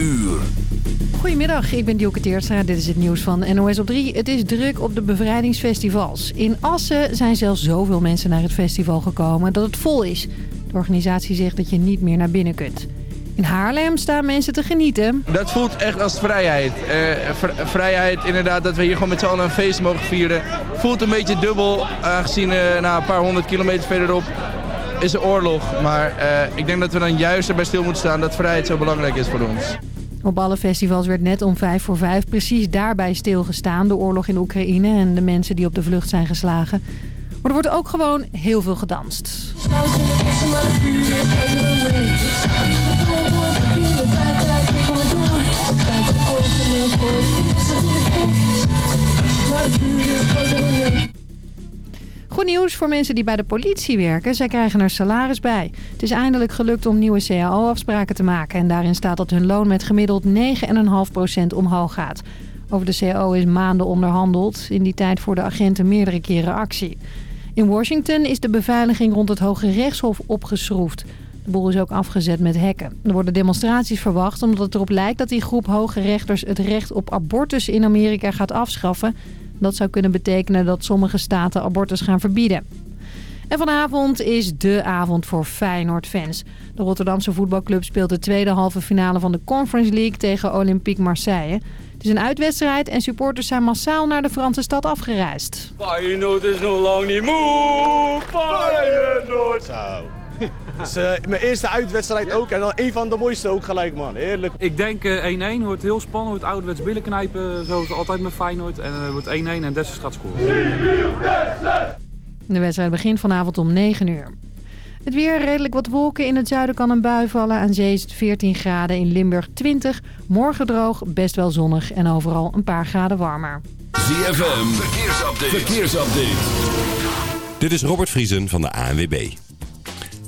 uur. Goedemiddag, ik ben Dielke Teertstra. Dit is het nieuws van NOS op 3. Het is druk op de bevrijdingsfestivals. In Assen zijn zelfs zoveel mensen naar het festival gekomen dat het vol is. De organisatie zegt dat je niet meer naar binnen kunt. In Haarlem staan mensen te genieten. Dat voelt echt als vrijheid. Uh, vrijheid inderdaad dat we hier gewoon met z'n allen een feest mogen vieren. Voelt een beetje dubbel, aangezien uh, nou, een paar honderd kilometer verderop is er oorlog. Maar uh, ik denk dat we dan juist erbij stil moeten staan dat vrijheid zo belangrijk is voor ons. Op alle festivals werd net om vijf voor vijf precies daarbij stilgestaan. De oorlog in Oekraïne en de mensen die op de vlucht zijn geslagen. Maar er wordt ook gewoon heel veel gedanst. Goed nieuws voor mensen die bij de politie werken. Zij krijgen er salaris bij. Het is eindelijk gelukt om nieuwe cao-afspraken te maken. En daarin staat dat hun loon met gemiddeld 9,5% omhoog gaat. Over de cao is maanden onderhandeld. In die tijd voor de agenten meerdere keren actie. In Washington is de beveiliging rond het Hoge Rechtshof opgeschroefd. De boel is ook afgezet met hekken. Er worden demonstraties verwacht omdat het erop lijkt dat die groep hoge rechters het recht op abortus in Amerika gaat afschaffen. Dat zou kunnen betekenen dat sommige staten abortus gaan verbieden. En vanavond is de avond voor Feyenoord-fans. De Rotterdamse voetbalclub speelt de tweede halve finale van de Conference League tegen Olympique Marseille. Het is een uitwedstrijd en supporters zijn massaal naar de Franse stad afgereisd. Feyenoord is nog lang niet moe, Feyenoord! Zo. Dus, uh, mijn eerste uitwedstrijd ook en dan een van de mooiste ook gelijk man, heerlijk. Ik denk 1-1, uh, wordt heel spannend, wordt ouderwets billen knijpen zoals altijd met Feyenoord. En het uh, wordt 1-1 en Dessers gaat scoren. De wedstrijd begint vanavond om 9 uur. Het weer, redelijk wat wolken. In het zuiden kan een bui vallen. Aan zee is het 14 graden, in Limburg 20. Morgen droog, best wel zonnig en overal een paar graden warmer. ZFM, verkeersupdate. verkeersupdate. Dit is Robert Vriesen van de ANWB.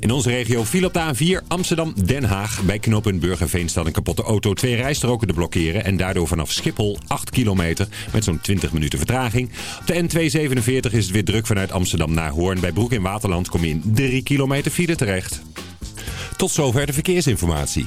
In onze regio viel op de A4 Amsterdam-Den Haag. Bij knooppunt Burgerveen staat een kapotte auto. Twee rijstroken te blokkeren. En daardoor vanaf Schiphol 8 kilometer met zo'n 20 minuten vertraging. Op de N247 is het weer druk vanuit Amsterdam naar Hoorn. Bij Broek in Waterland kom je in 3 kilometer file terecht. Tot zover de verkeersinformatie.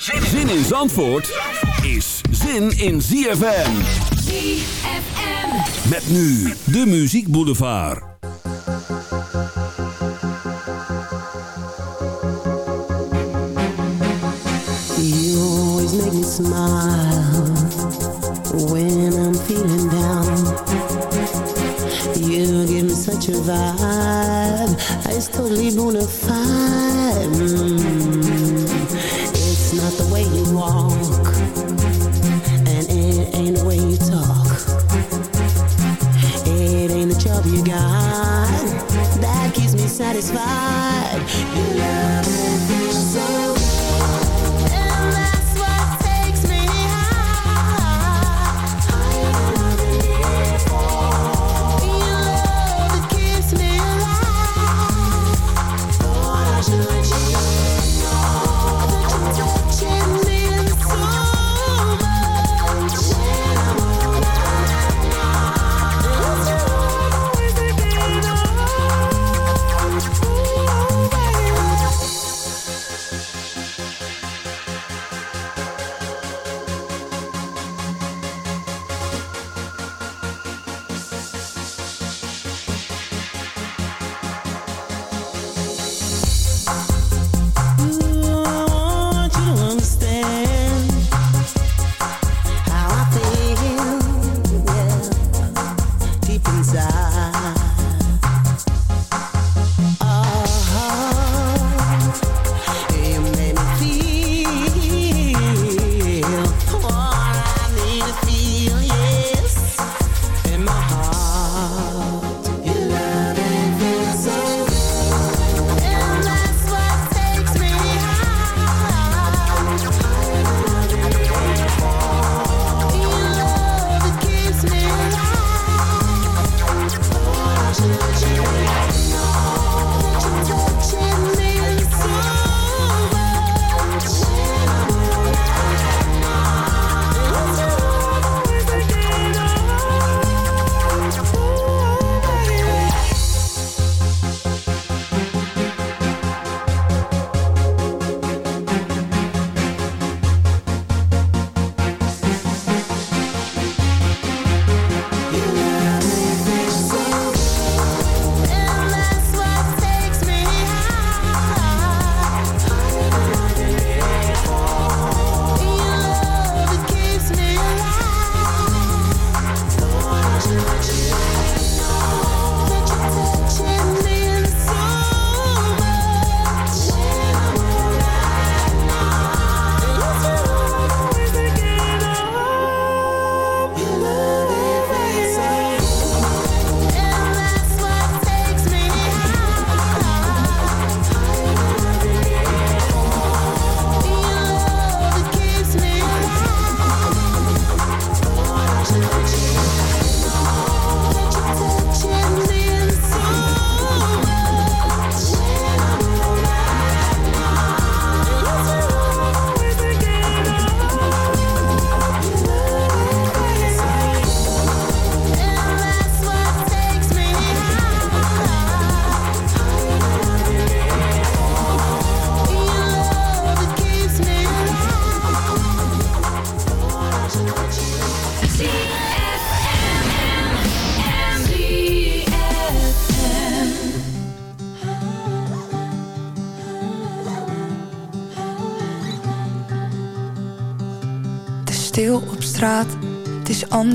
Zin in Zandvoort is zin in ZFM. ZFM. Met nu de Muziek Boulevard. You always make me smile when I'm feeling down. You give me such a vibe, it's totally bona fide. Mm. and it ain't the way you talk. It ain't the job you got that keeps me satisfied. You love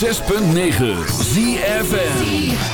106.9 ZFN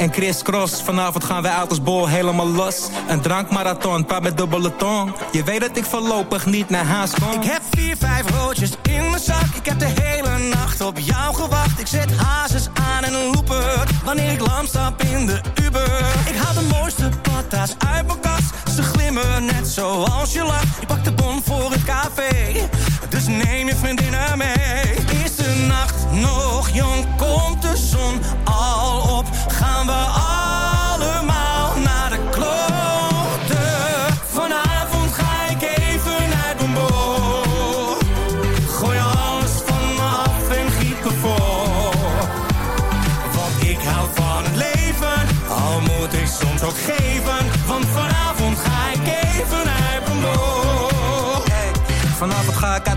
en Chris Cross. Vanavond gaan wij uit als bol helemaal los. Een drankmarathon, paar met dubbele tong. Je weet dat ik voorlopig niet naar haast kom. Ik heb vier, vijf roodjes in mijn zak. Ik heb de hele nacht op jou gewacht. Ik zet hazes aan en een looper. Wanneer ik lam stap in de Uber. Ik haal de mooiste patas uit mijn kast. Ze glimmen net zoals je lacht. Ik pak de bon voor het café. Dus neem je vriendinnen mee. De nacht nog jong?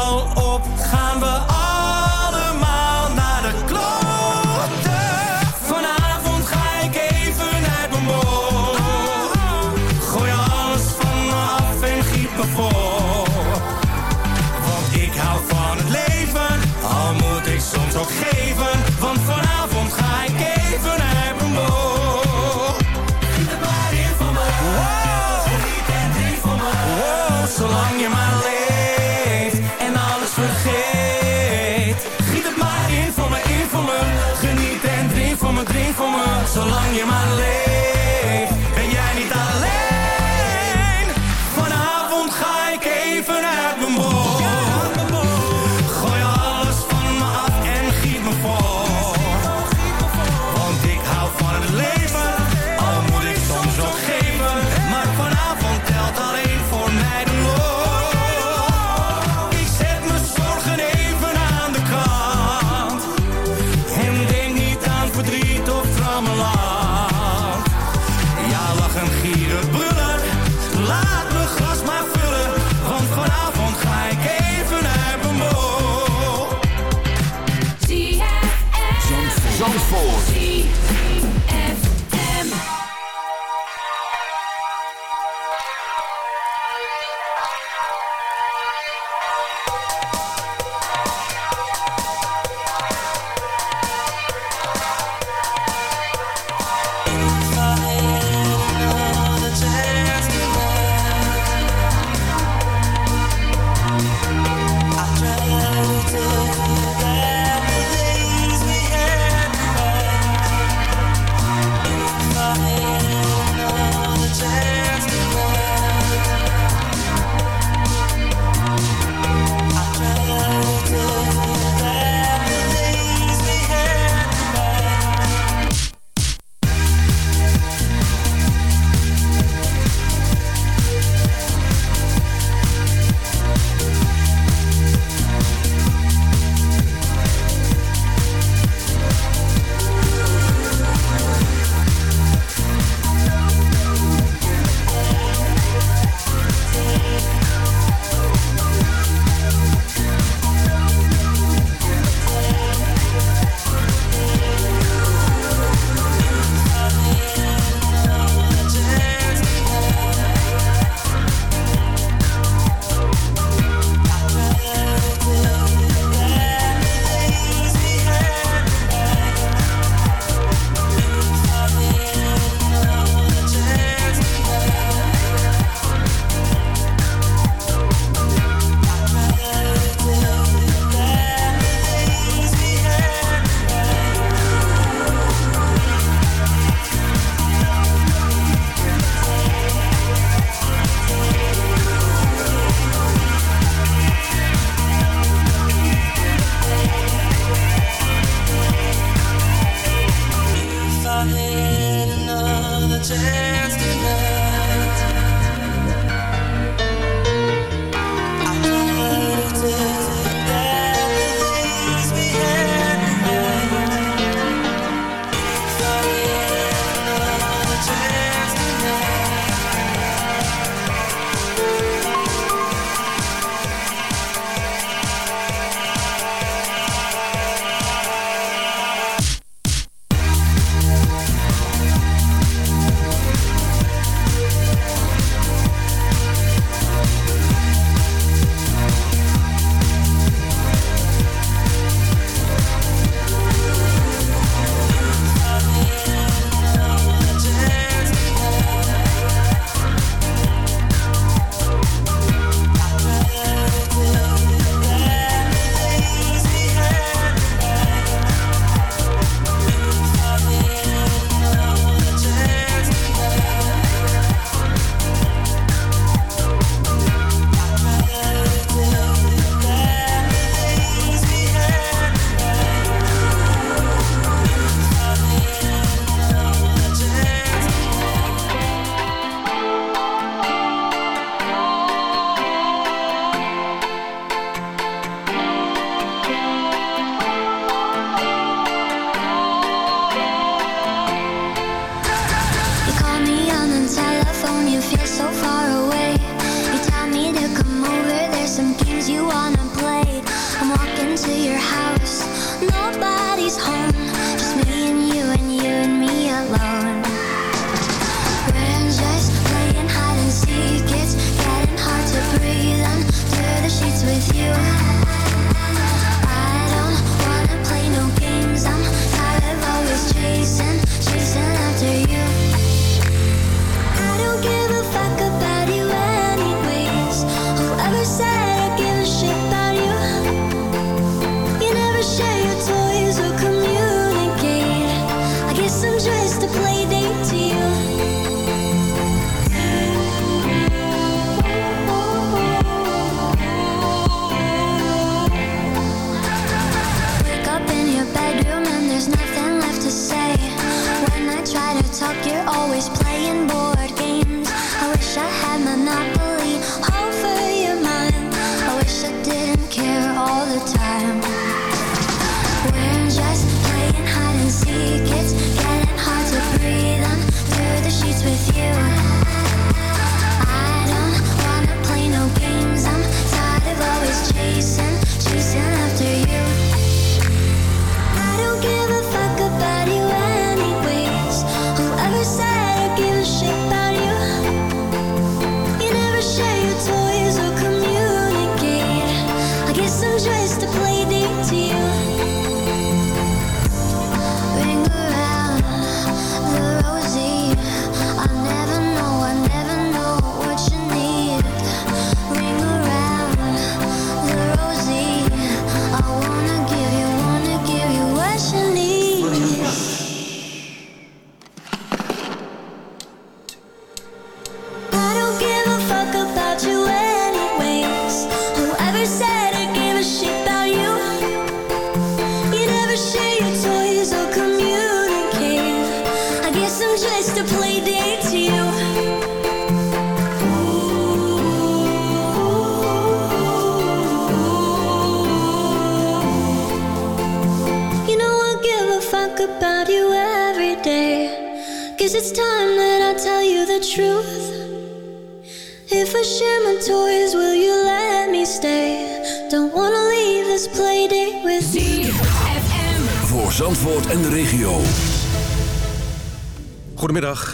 al op? Gaan we allemaal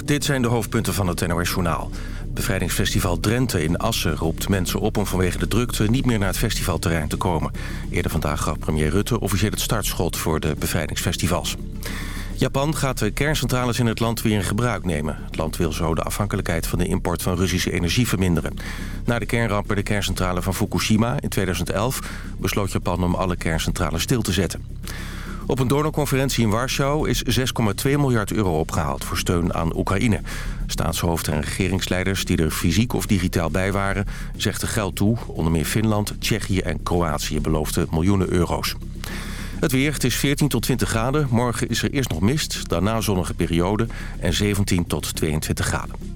dit zijn de hoofdpunten van het NOS Journaal. Bevrijdingsfestival Drenthe in Assen roept mensen op om vanwege de drukte niet meer naar het festivalterrein te komen. Eerder vandaag gaf premier Rutte officieel het startschot voor de bevrijdingsfestivals. Japan gaat de kerncentrales in het land weer in gebruik nemen. Het land wil zo de afhankelijkheid van de import van Russische energie verminderen. Na de kernramp bij de kerncentrale van Fukushima in 2011... besloot Japan om alle kerncentrales stil te zetten. Op een donorconferentie in Warschau is 6,2 miljard euro opgehaald voor steun aan Oekraïne. Staatshoofden en regeringsleiders die er fysiek of digitaal bij waren... zegden geld toe. Onder meer Finland, Tsjechië en Kroatië beloofden miljoenen euro's. Het weer, het is 14 tot 20 graden. Morgen is er eerst nog mist, daarna zonnige periode en 17 tot 22 graden.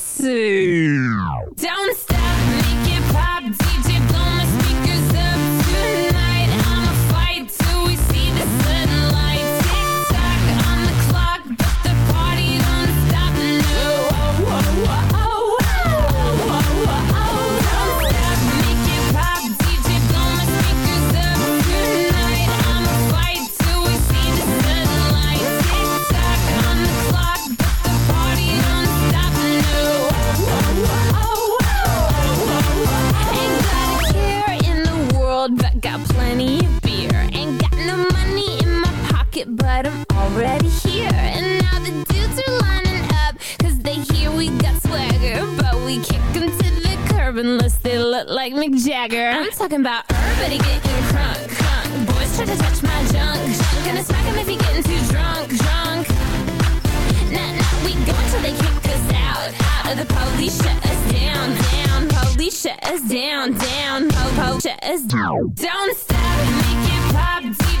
to. Don't stop me. look like Mick Jagger. I'm talking about everybody getting. Boys try to touch my junk, junk. Gonna smack him if he getting too drunk, drunk. Nah, nah, we go until they kick us out, out. The police shut us down, down. Police shut us down, down. Shut us down. Don't stop, make it pop deep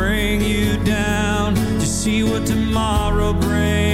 bring you down to see what tomorrow brings.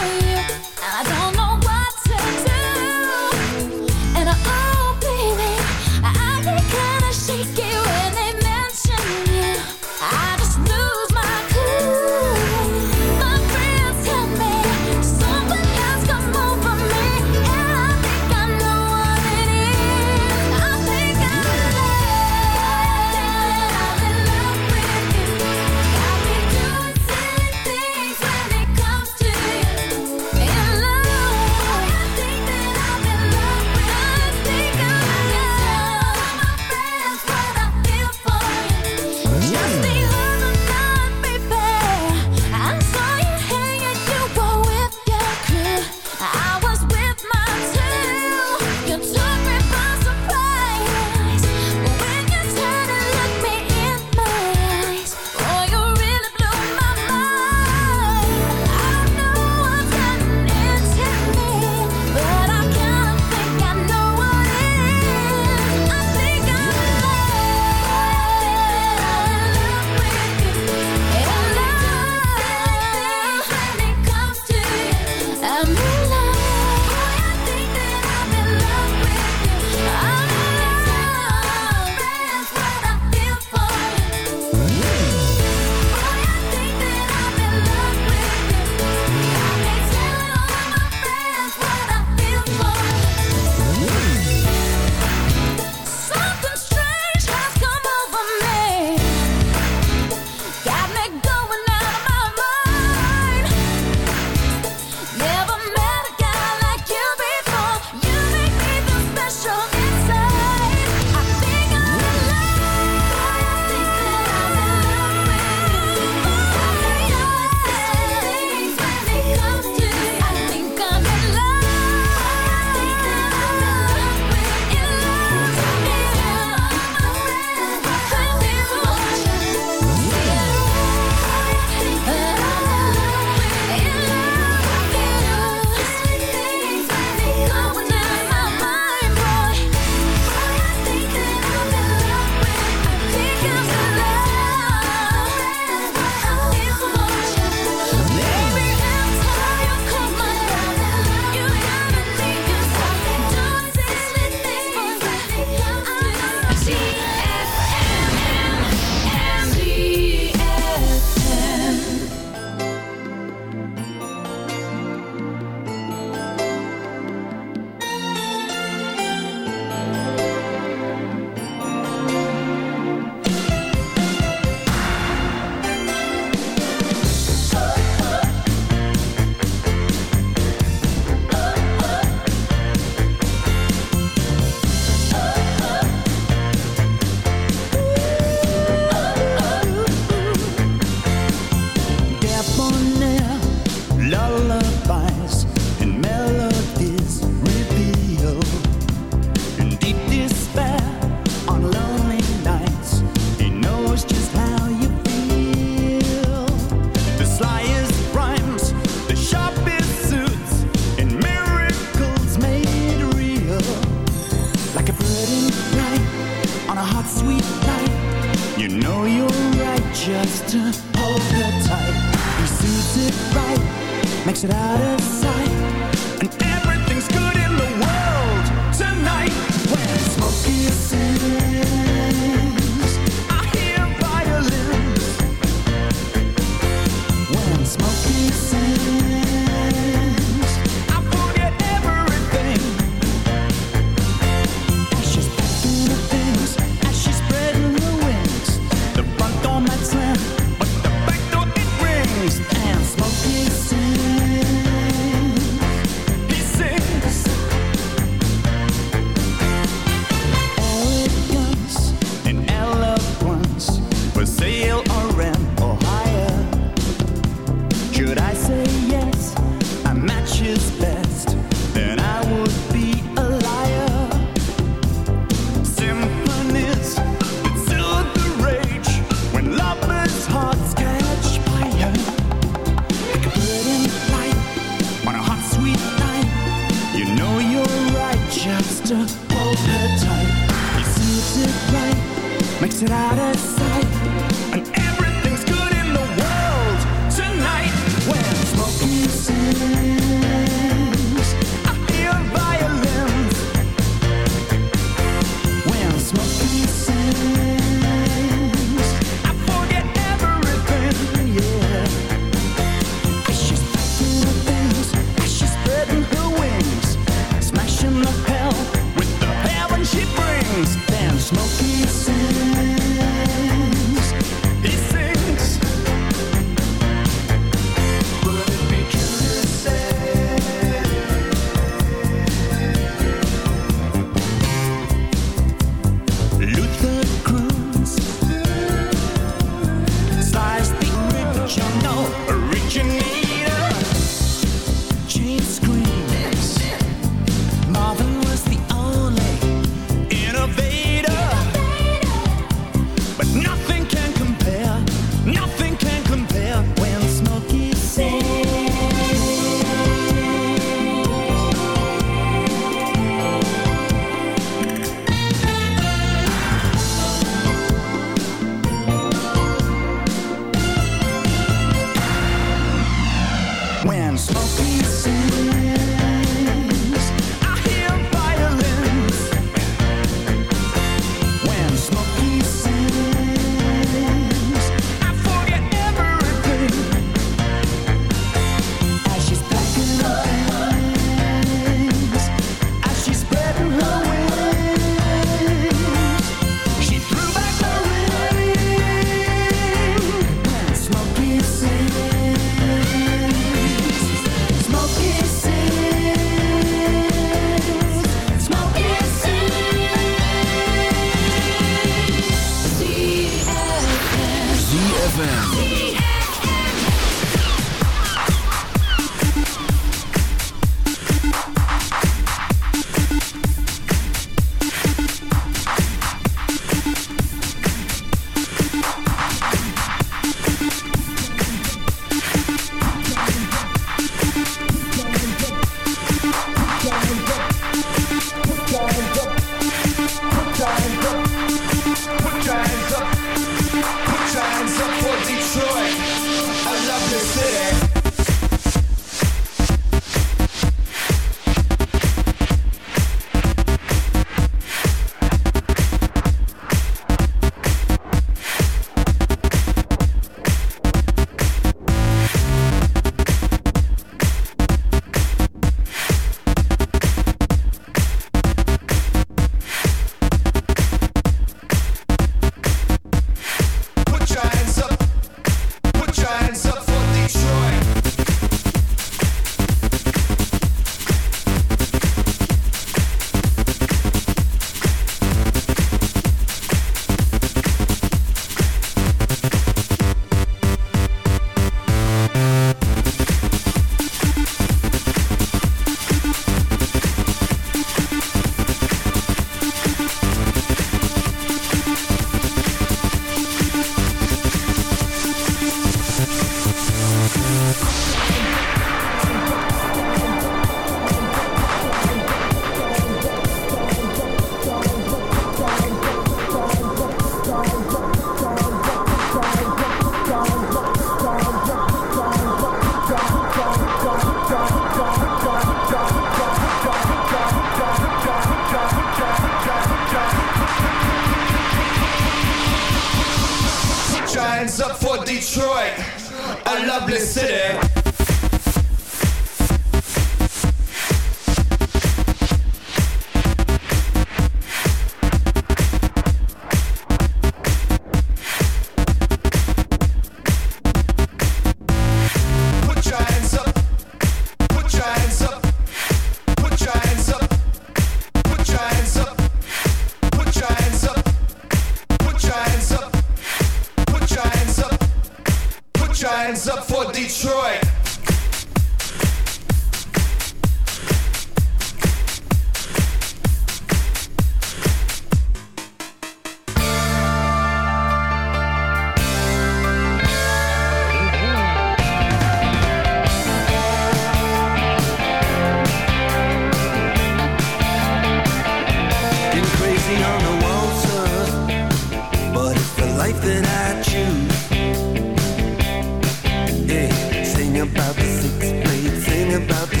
sing about the six blade, sing about the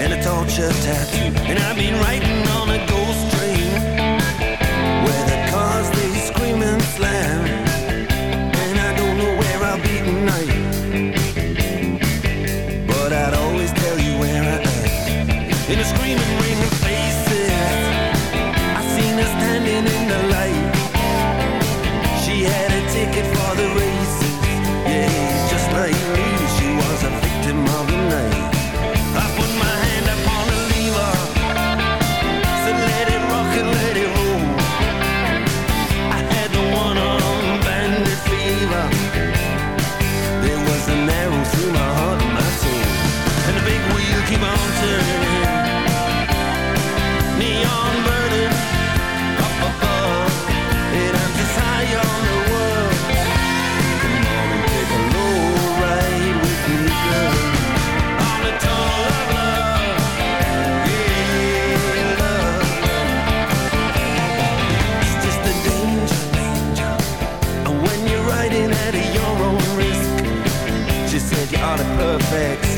and a torture tattoo. And I mean writing on a ghost.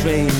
strange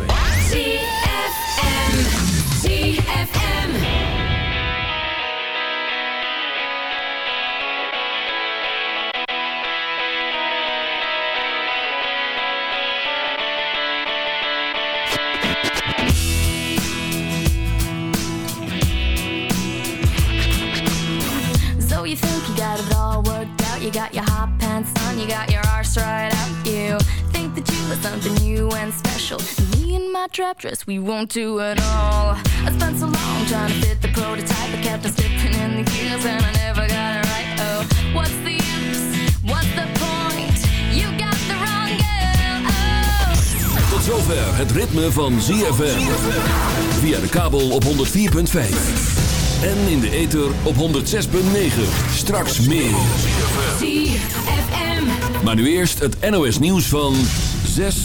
Trap dress, we won't do it all. I spent so long trying to fit the prototype, I kept on slipping in the gears and I never got it right. Oh, what's the use? What's the point? You got the wrong girl. Oh. Tot zover het ritme van ZFM. Via de kabel op 104.5. En in de ether op 106.9. Straks meer. ZFM. Maar nu eerst het NOS nieuws van 6